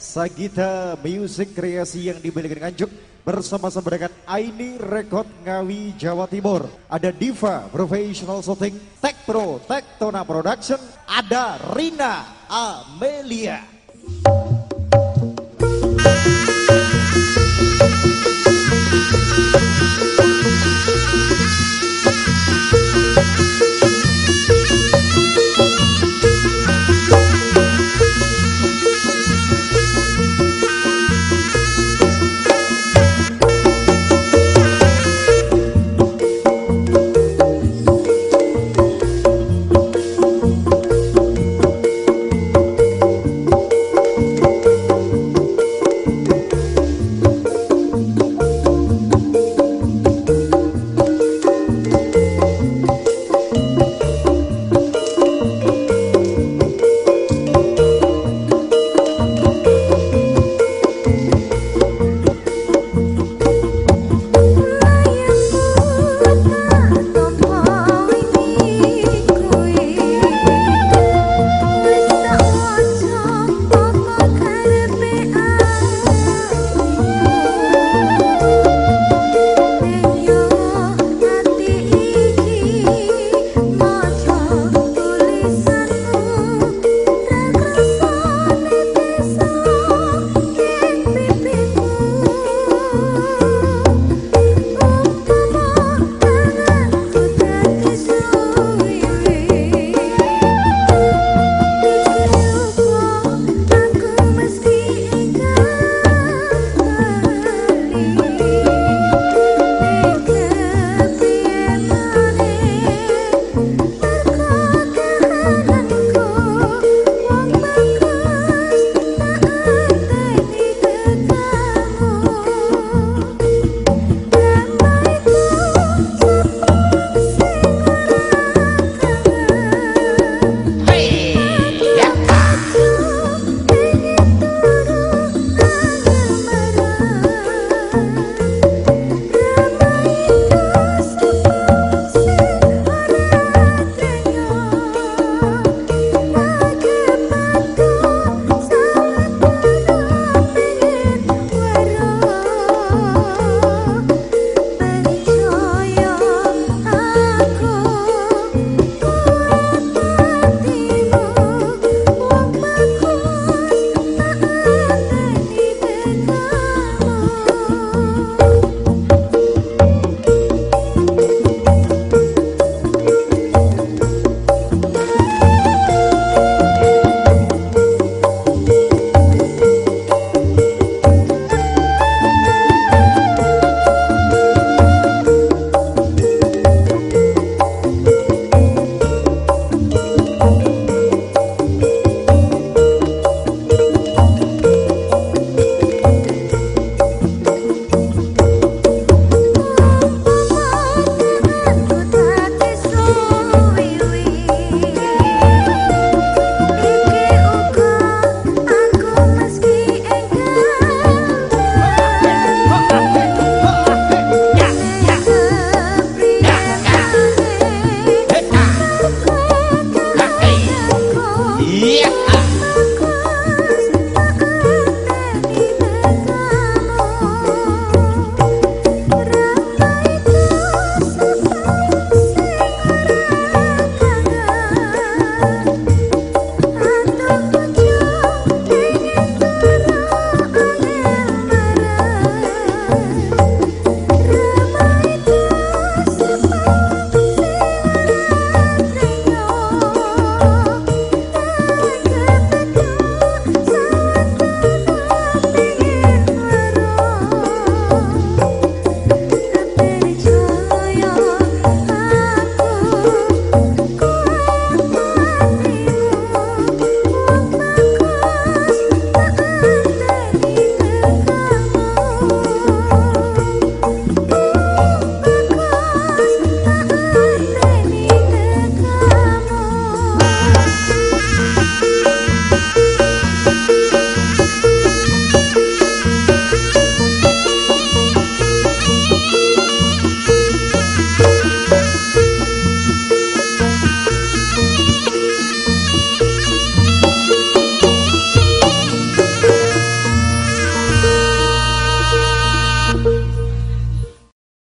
Sagita Music Kreasi yang dimiliki Nganjuk bersama-sama dengan Aini Record Ngawi Jawa Timur. Ada Diva Professional Shooting, Tech Pro, Tektona Production, ada Rina Amelia.